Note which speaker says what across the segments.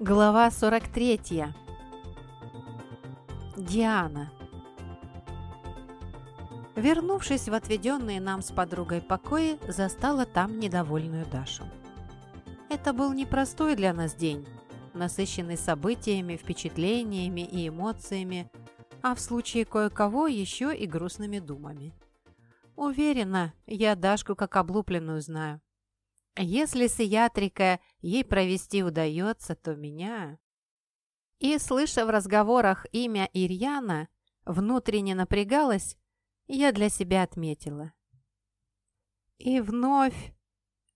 Speaker 1: Глава 43. Диана. Вернувшись в отведенные нам с подругой покои, застала там недовольную Дашу. Это был непростой для нас день, насыщенный событиями, впечатлениями и эмоциями, а в случае кое-кого еще и грустными думами. Уверена, я Дашку как облупленную знаю. Если с ятрика ей провести удается, то меня... И, слыша в разговорах имя Ирьяна, внутренне напрягалась, я для себя отметила. И вновь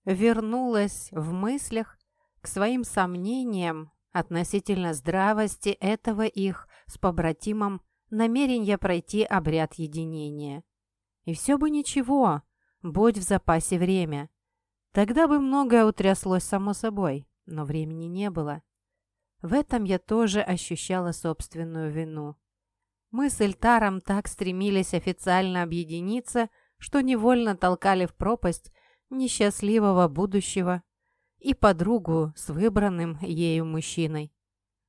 Speaker 1: вернулась в мыслях к своим сомнениям относительно здравости этого их с побратимом намерения пройти обряд единения. И все бы ничего, будь в запасе время. Тогда бы многое утряслось само собой, но времени не было. В этом я тоже ощущала собственную вину. Мы с Эльтаром так стремились официально объединиться, что невольно толкали в пропасть несчастливого будущего и подругу с выбранным ею мужчиной.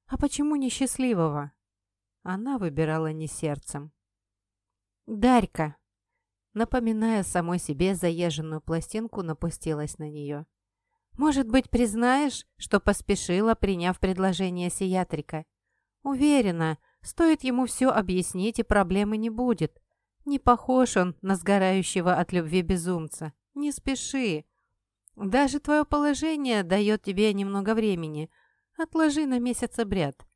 Speaker 1: А почему несчастливого? Она выбирала не сердцем. «Дарька!» Напоминая самой себе заезженную пластинку, напустилась на нее. «Может быть, признаешь, что поспешила, приняв предложение сиатрика? Уверена, стоит ему все объяснить, и проблемы не будет. Не похож он на сгорающего от любви безумца. Не спеши. Даже твое положение дает тебе немного времени. Отложи на месяц обряд.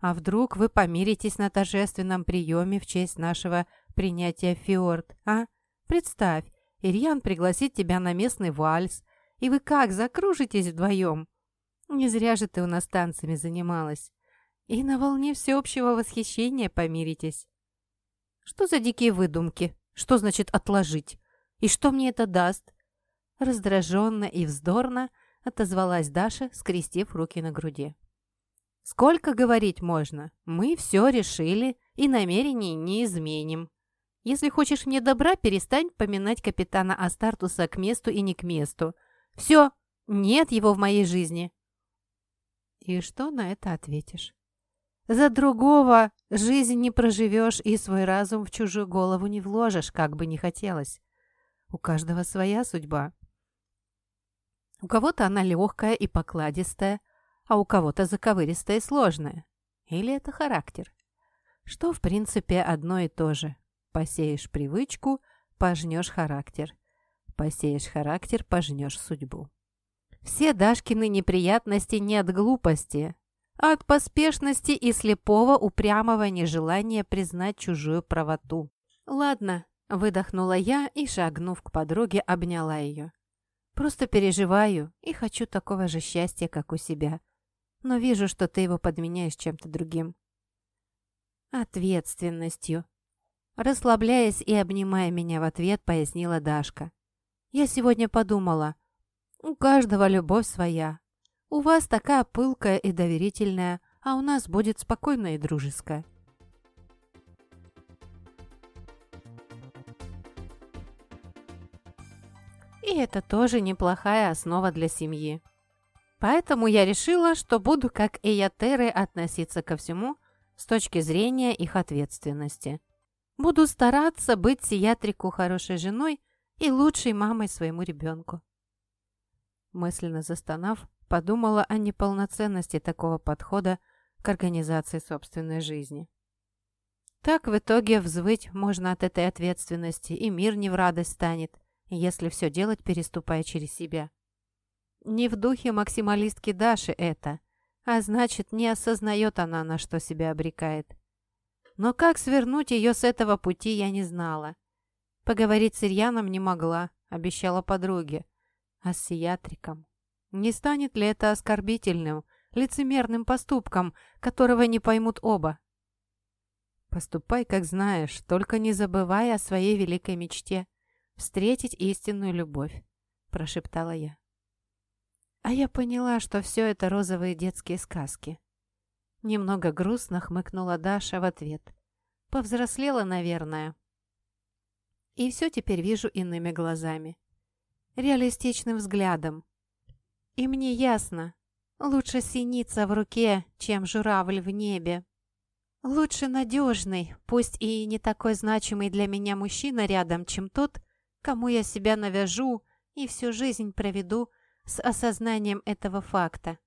Speaker 1: А вдруг вы помиритесь на торжественном приеме в честь нашего принятия Фиорд, а? Представь, Ирьян пригласит тебя на местный вальс, и вы как, закружитесь вдвоем? Не зря же ты у нас танцами занималась. И на волне всеобщего восхищения помиритесь. Что за дикие выдумки? Что значит отложить? И что мне это даст? Раздраженно и вздорно отозвалась Даша, скрестив руки на груди. «Сколько говорить можно? Мы все решили и намерений не изменим. Если хочешь мне добра, перестань поминать капитана Астартуса к месту и не к месту. Все, нет его в моей жизни. И что на это ответишь? За другого жизнь не проживешь и свой разум в чужую голову не вложишь, как бы ни хотелось. У каждого своя судьба. У кого-то она легкая и покладистая, а у кого-то заковыристая и сложная. Или это характер? Что, в принципе, одно и то же. Посеешь привычку, пожнешь характер. Посеешь характер, пожнешь судьбу. Все Дашкины неприятности не от глупости, а от поспешности и слепого упрямого нежелания признать чужую правоту. «Ладно», — выдохнула я и, шагнув к подруге, обняла ее. «Просто переживаю и хочу такого же счастья, как у себя. Но вижу, что ты его подменяешь чем-то другим». «Ответственностью», Расслабляясь и обнимая меня в ответ, пояснила Дашка. «Я сегодня подумала, у каждого любовь своя. У вас такая пылкая и доверительная, а у нас будет спокойная и дружеская». И это тоже неплохая основа для семьи. Поэтому я решила, что буду как эйотеры относиться ко всему с точки зрения их ответственности. Буду стараться быть Сиятрику хорошей женой и лучшей мамой своему ребенку. Мысленно застонав, подумала о неполноценности такого подхода к организации собственной жизни. Так в итоге взвыть можно от этой ответственности, и мир не в радость станет, если все делать, переступая через себя. Не в духе максималистки Даши это, а значит, не осознает она, на что себя обрекает. Но как свернуть ее с этого пути, я не знала. Поговорить с Ирьяном не могла, обещала подруге. А с Сиатриком? Не станет ли это оскорбительным, лицемерным поступком, которого не поймут оба? Поступай, как знаешь, только не забывай о своей великой мечте — встретить истинную любовь, прошептала я. А я поняла, что все это розовые детские сказки. Немного грустно хмыкнула Даша в ответ. Повзрослела, наверное. И все теперь вижу иными глазами. Реалистичным взглядом. И мне ясно, Лучше синица в руке, чем журавль в небе. Лучше надежный, пусть и не такой значимый для меня мужчина рядом, чем тот, кому я себя навяжу и всю жизнь проведу с осознанием этого факта.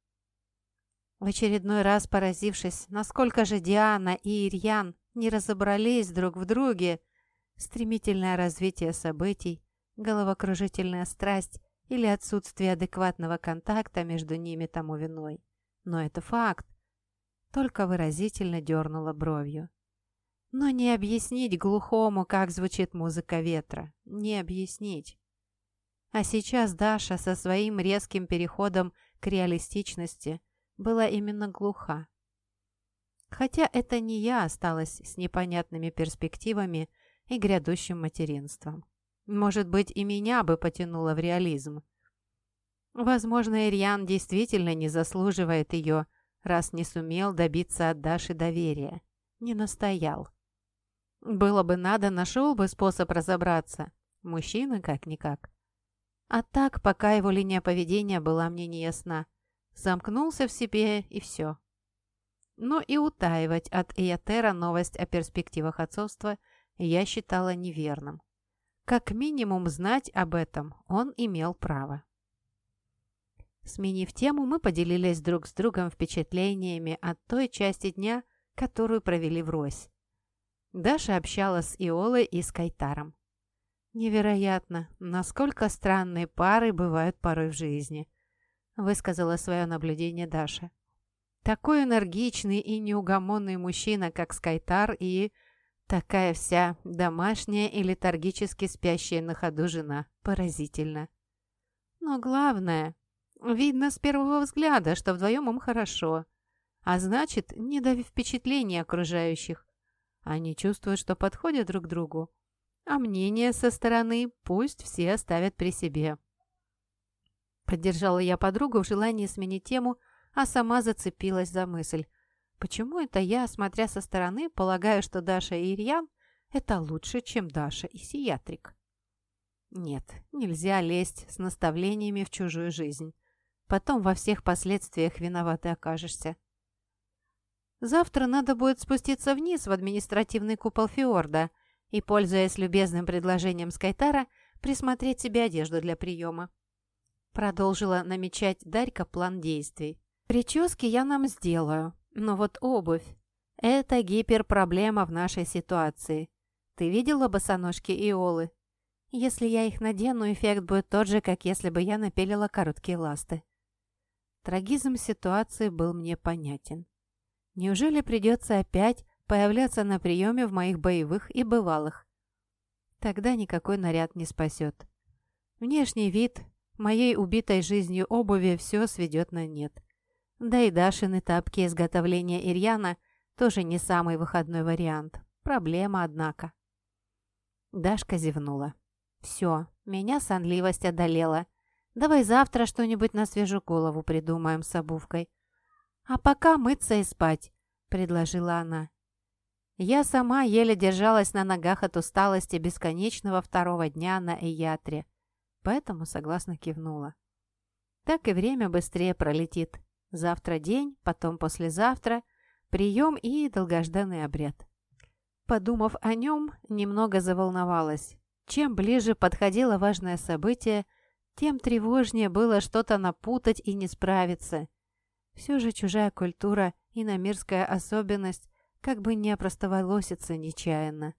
Speaker 1: В очередной раз поразившись, насколько же Диана и Ирьян не разобрались друг в друге, стремительное развитие событий, головокружительная страсть или отсутствие адекватного контакта между ними тому виной. Но это факт. Только выразительно дернула бровью. Но не объяснить глухому, как звучит музыка ветра. Не объяснить. А сейчас Даша со своим резким переходом к реалистичности была именно глуха. Хотя это не я осталась с непонятными перспективами и грядущим материнством. Может быть, и меня бы потянуло в реализм. Возможно, Ирьян действительно не заслуживает ее, раз не сумел добиться от Даши доверия. Не настоял. Было бы надо, нашел бы способ разобраться. Мужчина как-никак. А так, пока его линия поведения была мне неясна. Замкнулся в себе и все. Но и утаивать от Иотера новость о перспективах отцовства я считала неверным. Как минимум знать об этом он имел право. Сменив тему, мы поделились друг с другом впечатлениями от той части дня, которую провели врозь. Даша общалась с Иолой и с Кайтаром. «Невероятно, насколько странные пары бывают порой в жизни», высказала свое наблюдение Даша. «Такой энергичный и неугомонный мужчина, как Скайтар, и такая вся домашняя и летаргически спящая на ходу жена. Поразительно. Но главное, Видно с первого взгляда, что вдвоем им хорошо. А значит, не давив впечатления окружающих. Они чувствуют, что подходят друг другу. А мнение со стороны пусть все оставят при себе. Поддержала я подругу в желании сменить тему, а сама зацепилась за мысль. Почему это я, смотря со стороны, полагаю, что Даша и Ирьян – это лучше, чем Даша и Сиатрик? Нет, нельзя лезть с наставлениями в чужую жизнь. Потом во всех последствиях виноваты окажешься. Завтра надо будет спуститься вниз в административный купол Фиорда и, пользуясь любезным предложением Скайтара, присмотреть себе одежду для приема. Продолжила намечать Дарька план действий. Прически я нам сделаю, но вот обувь – это гиперпроблема в нашей ситуации. Ты видела босоножки Иолы? Если я их надену, эффект будет тот же, как если бы я напелила короткие ласты. Трагизм ситуации был мне понятен. Неужели придется опять появляться на приеме в моих боевых и бывалых? Тогда никакой наряд не спасет. Внешний вид моей убитой жизнью обуви все сведет на нет. Да и Дашины тапки изготовления Ирьяна тоже не самый выходной вариант. Проблема, однако. Дашка зевнула. «Все, меня сонливость одолела. Давай завтра что-нибудь на свежую голову придумаем с обувкой. А пока мыться и спать», — предложила она. Я сама еле держалась на ногах от усталости бесконечного второго дня на Эятре, поэтому согласно кивнула. Так и время быстрее пролетит. Завтра день, потом послезавтра, прием и долгожданный обряд. Подумав о нем, немного заволновалась. Чем ближе подходило важное событие, тем тревожнее было что-то напутать и не справиться. Все же чужая культура и намирская особенность как бы не опростоволосится нечаянно.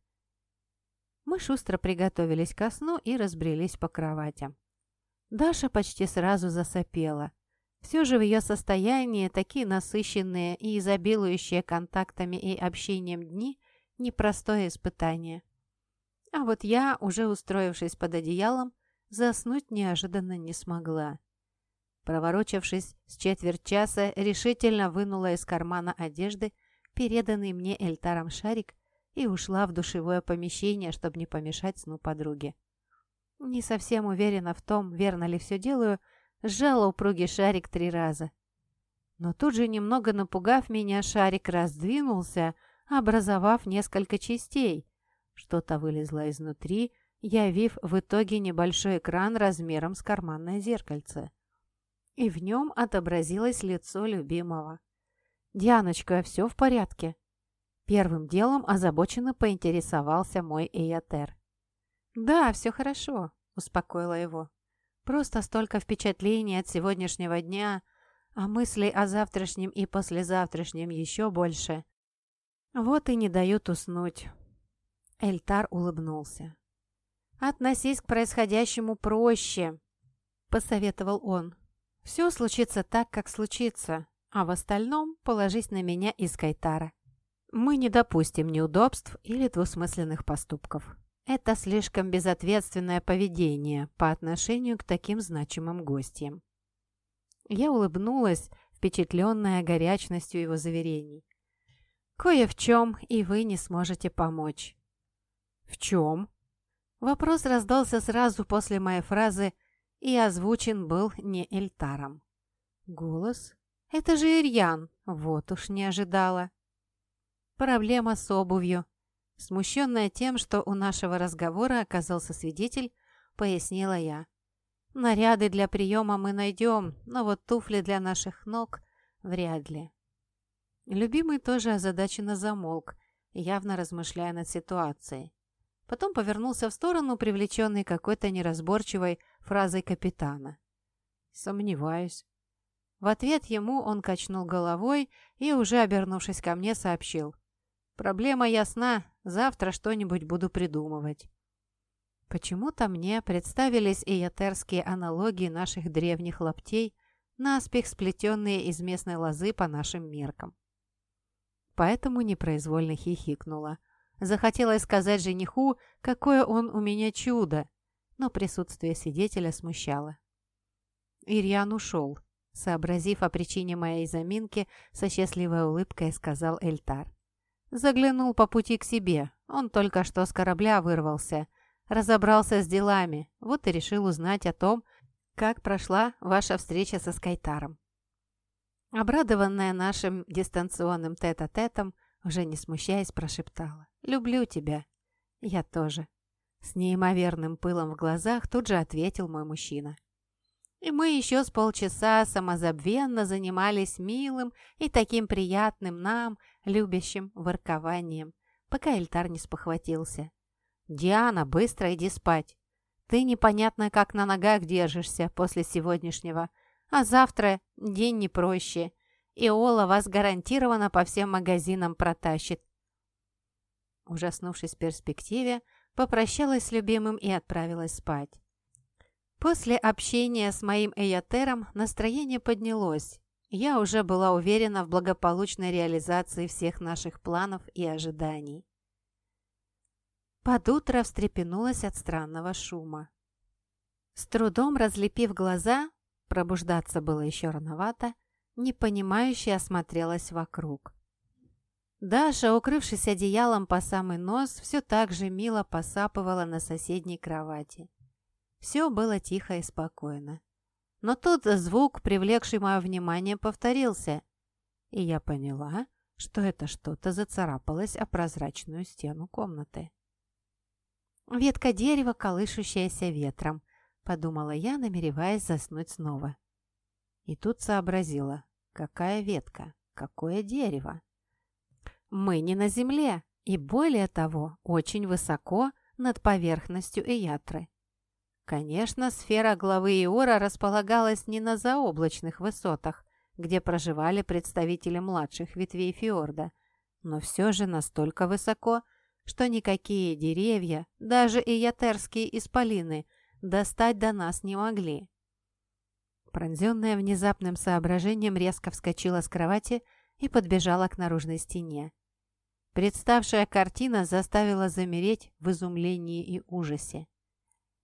Speaker 1: Мы шустро приготовились ко сну и разбрелись по кроватям. Даша почти сразу засопела. Все же в ее состоянии такие насыщенные и изобилующие контактами и общением дни – непростое испытание. А вот я, уже устроившись под одеялом, заснуть неожиданно не смогла. Проворочавшись с четверть часа, решительно вынула из кармана одежды переданный мне Эльтаром шарик и ушла в душевое помещение, чтобы не помешать сну подруги. Не совсем уверена в том, верно ли все делаю, сжала упругий шарик три раза. Но тут же, немного напугав меня, шарик раздвинулся, образовав несколько частей. Что-то вылезло изнутри, явив в итоге небольшой экран размером с карманное зеркальце. и в нем отобразилось лицо любимого. «Дианочка, все в порядке?» Первым делом озабоченно поинтересовался мой Эйотер. «Да, все хорошо», — успокоила его. «Просто столько впечатлений от сегодняшнего дня, а мыслей о завтрашнем и послезавтрашнем еще больше. Вот и не дают уснуть». Эльтар улыбнулся. «Относись к происходящему проще», — посоветовал он. «Все случится так, как случится, а в остальном положись на меня из Кайтара. Мы не допустим неудобств или двусмысленных поступков». Это слишком безответственное поведение по отношению к таким значимым гостям. Я улыбнулась, впечатленная горячностью его заверений. «Кое в чем и вы не сможете помочь». «В чем?» Вопрос раздался сразу после моей фразы и озвучен был не Эльтаром. «Голос? Это же Ирьян! Вот уж не ожидала!» «Проблема с обувью», Смущенная тем, что у нашего разговора оказался свидетель, пояснила я. «Наряды для приема мы найдем, но вот туфли для наших ног вряд ли». Любимый тоже озадаченно замолк, явно размышляя над ситуацией. Потом повернулся в сторону, привлеченный какой-то неразборчивой фразой капитана. «Сомневаюсь». В ответ ему он качнул головой и, уже обернувшись ко мне, сообщил. Проблема ясна, завтра что-нибудь буду придумывать. Почему-то мне представились иотерские аналогии наших древних лаптей, наспех сплетенные из местной лозы по нашим меркам. Поэтому непроизвольно хихикнула. Захотелось сказать жениху, какое он у меня чудо, но присутствие свидетеля смущало. Ирьян ушел, сообразив о причине моей заминки, со счастливой улыбкой сказал Эльтар. Заглянул по пути к себе. Он только что с корабля вырвался. Разобрался с делами. Вот и решил узнать о том, как прошла ваша встреча со Скайтаром. Обрадованная нашим дистанционным тет-а-тетом, уже не смущаясь, прошептала. «Люблю тебя». «Я тоже». С неимоверным пылом в глазах тут же ответил мой мужчина. И мы еще с полчаса самозабвенно занимались милым и таким приятным нам, любящим воркованием, пока Эльтар не спохватился. «Диана, быстро иди спать. Ты непонятно как на ногах держишься после сегодняшнего, а завтра день не проще, и Ола вас гарантированно по всем магазинам протащит». Ужаснувшись перспективе, попрощалась с любимым и отправилась спать. После общения с моим Эйотером настроение поднялось. Я уже была уверена в благополучной реализации всех наших планов и ожиданий. Под утро встрепенулась от странного шума. С трудом разлепив глаза, пробуждаться было еще рановато, непонимающе осмотрелась вокруг. Даша, укрывшись одеялом по самый нос, все так же мило посапывала на соседней кровати. Все было тихо и спокойно. Но тут звук, привлекший мое внимание, повторился, и я поняла, что это что-то зацарапалось о прозрачную стену комнаты. «Ветка дерева, колышущаяся ветром», — подумала я, намереваясь заснуть снова. И тут сообразила, какая ветка, какое дерево. Мы не на земле, и более того, очень высоко над поверхностью Эятры. Конечно, сфера главы Иора располагалась не на заоблачных высотах, где проживали представители младших ветвей фьорда, но все же настолько высоко, что никакие деревья, даже и ятерские исполины, достать до нас не могли. Пронзенная внезапным соображением резко вскочила с кровати и подбежала к наружной стене. Представшая картина заставила замереть в изумлении и ужасе.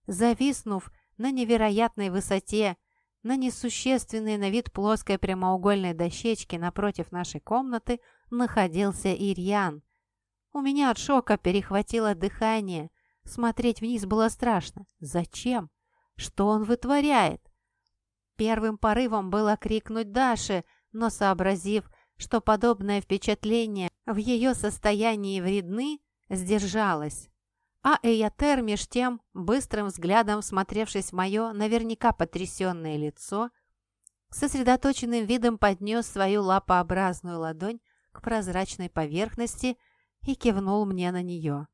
Speaker 1: Зависнув на невероятной высоте, на несущественной на вид плоской прямоугольной дощечке напротив нашей комнаты находился Ирьян. У меня от шока перехватило дыхание. Смотреть вниз было страшно. Зачем? Что он вытворяет? Первым порывом было крикнуть Даше, но сообразив, что подобное впечатление в ее состоянии вредны, сдержалась. А Эйотер меж тем, быстрым взглядом смотревшись в мое наверняка потрясенное лицо, сосредоточенным видом поднес свою лапообразную ладонь к прозрачной поверхности и кивнул мне на нее.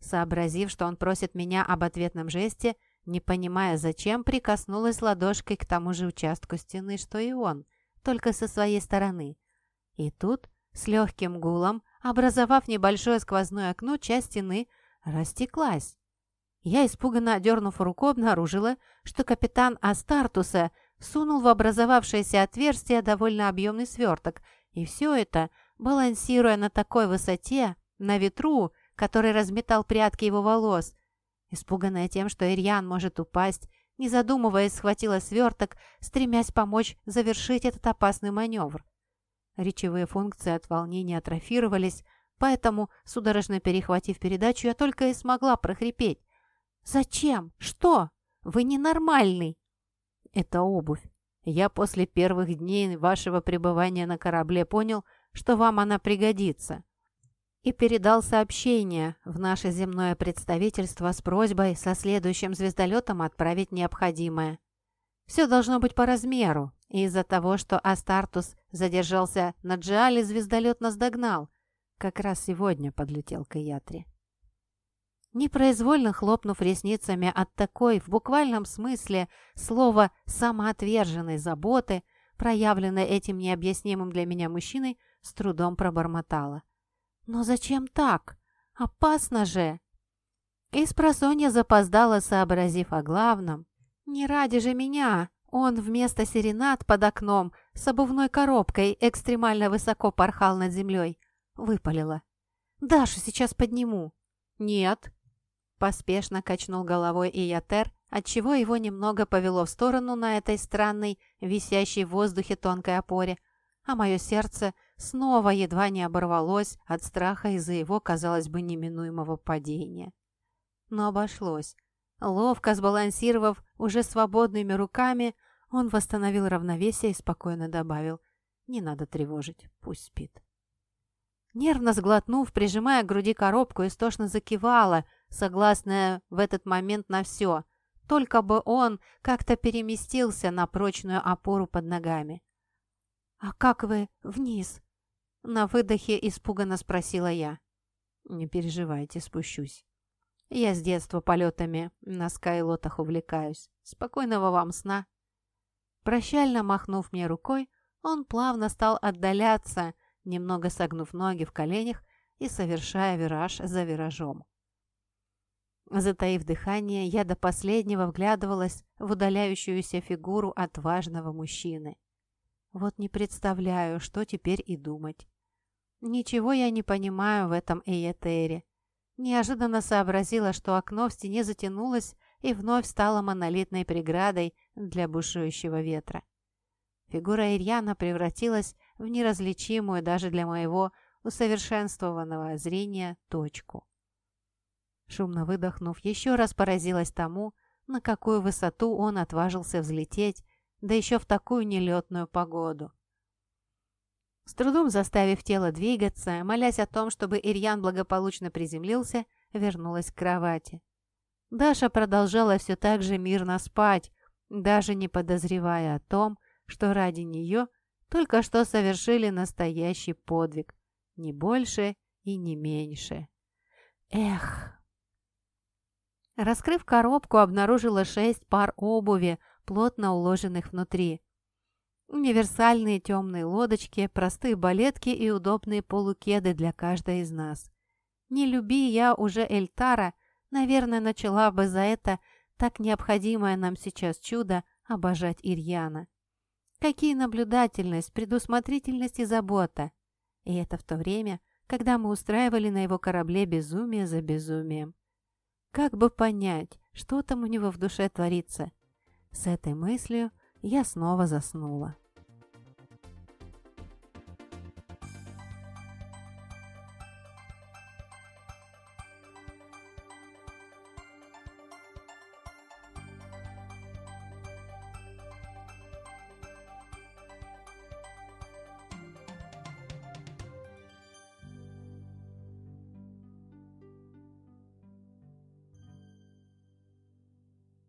Speaker 1: Сообразив, что он просит меня об ответном жесте, не понимая зачем, прикоснулась ладошкой к тому же участку стены, что и он, только со своей стороны. И тут, с легким гулом, образовав небольшое сквозное окно, часть стены растеклась. Я, испуганно одернув руку, обнаружила, что капитан Астартуса сунул в образовавшееся отверстие довольно объемный сверток, и все это, балансируя на такой высоте, на ветру, который разметал прядки его волос. Испуганная тем, что Ирьян может упасть, не задумываясь, схватила сверток, стремясь помочь завершить этот опасный маневр. Речевые функции от волнения атрофировались, поэтому, судорожно перехватив передачу, я только и смогла прохрипеть. «Зачем? Что? Вы ненормальный!» «Это обувь. Я после первых дней вашего пребывания на корабле понял, что вам она пригодится. И передал сообщение в наше земное представительство с просьбой со следующим звездолетом отправить необходимое. Все должно быть по размеру, и из-за того, что Астартус задержался на Джиале, звездолет нас догнал. Как раз сегодня подлетел к Иятре. Непроизвольно хлопнув ресницами от такой, в буквальном смысле, слова «самоотверженной заботы», проявленной этим необъяснимым для меня мужчиной, с трудом пробормотала. «Но зачем так? Опасно же!» И запоздала, сообразив о главном. «Не ради же меня!» Он вместо серенад под окном с обувной коробкой экстремально высоко порхал над землей. Выпалила. «Дашу сейчас подниму». «Нет», Поспешно качнул головой Иятер, отчего его немного повело в сторону на этой странной, висящей в воздухе тонкой опоре, а мое сердце снова едва не оборвалось от страха из-за его, казалось бы, неминуемого падения. Но обошлось. Ловко сбалансировав уже свободными руками, он восстановил равновесие и спокойно добавил «Не надо тревожить, пусть спит». Нервно сглотнув, прижимая к груди коробку, истошно закивала, согласная в этот момент на все, только бы он как-то переместился на прочную опору под ногами. «А как вы вниз?» На выдохе испуганно спросила я. «Не переживайте, спущусь. Я с детства полетами на скайлотах увлекаюсь. Спокойного вам сна!» Прощально махнув мне рукой, он плавно стал отдаляться, немного согнув ноги в коленях и совершая вираж за виражом. Затаив дыхание, я до последнего вглядывалась в удаляющуюся фигуру отважного мужчины. Вот не представляю, что теперь и думать. Ничего я не понимаю в этом Эйетере. Неожиданно сообразила, что окно в стене затянулось и вновь стало монолитной преградой для бушующего ветра. Фигура Ирьяна превратилась в неразличимую даже для моего усовершенствованного зрения точку. Шумно выдохнув, еще раз поразилась тому, на какую высоту он отважился взлететь, да еще в такую нелетную погоду. С трудом заставив тело двигаться, молясь о том, чтобы Ирьян благополучно приземлился, вернулась к кровати. Даша продолжала все так же мирно спать, даже не подозревая о том, что ради нее только что совершили настоящий подвиг, не больше и не меньше. Эх! Раскрыв коробку, обнаружила шесть пар обуви, плотно уложенных внутри. Универсальные темные лодочки, простые балетки и удобные полукеды для каждой из нас. Не люби я уже Эльтара, наверное, начала бы за это так необходимое нам сейчас чудо обожать Ирьяна. Какие наблюдательность, предусмотрительность и забота! И это в то время, когда мы устраивали на его корабле безумие за безумием. Как бы понять, что там у него в душе творится? С этой мыслью я снова заснула.